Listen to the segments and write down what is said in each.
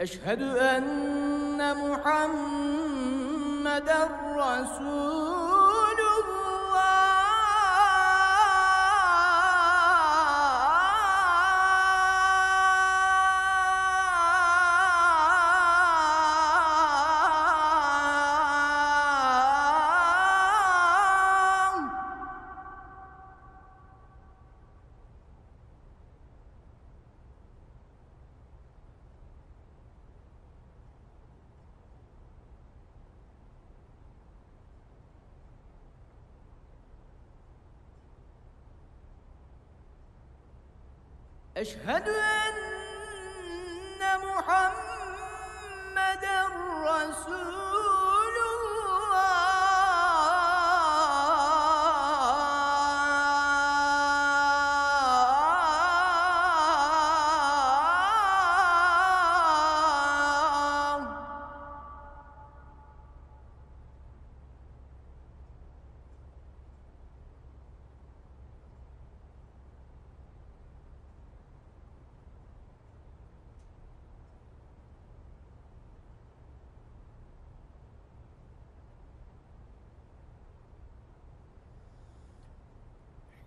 أشهد أن محمدا رسول أشهد أن محمدا رسول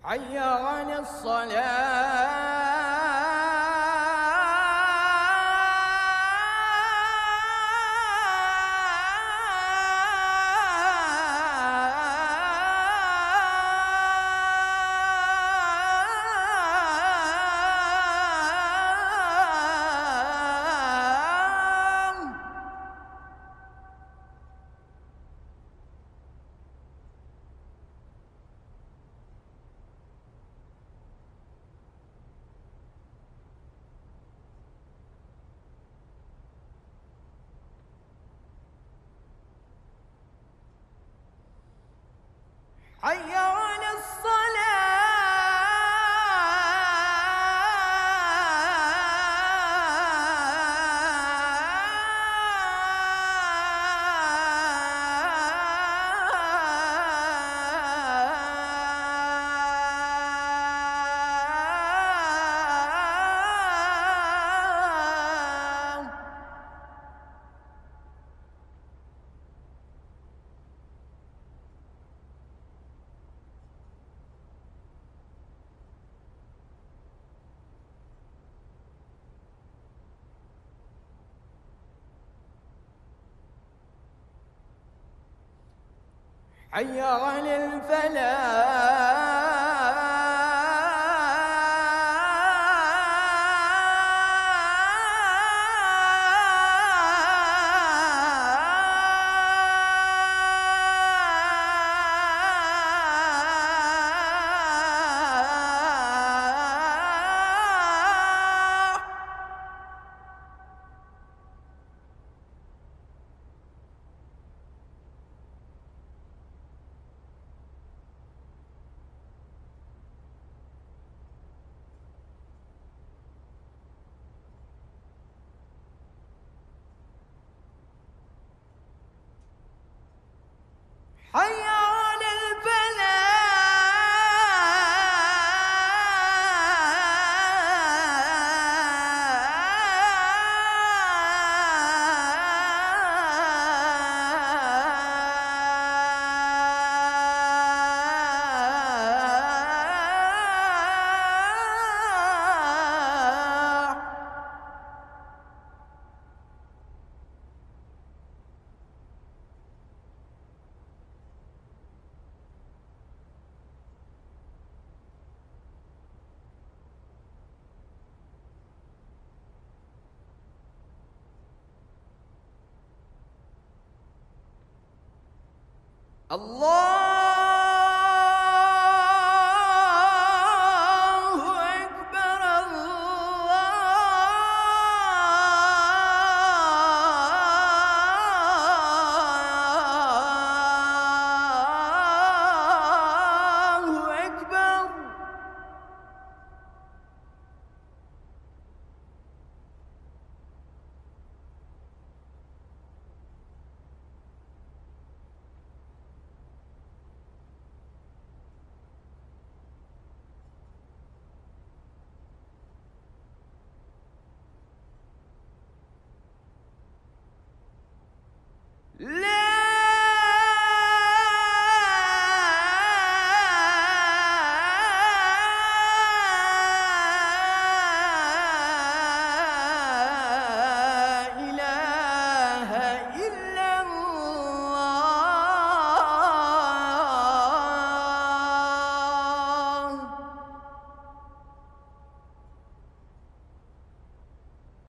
حي على الصلاة. حي على حي على الفلاح. Allah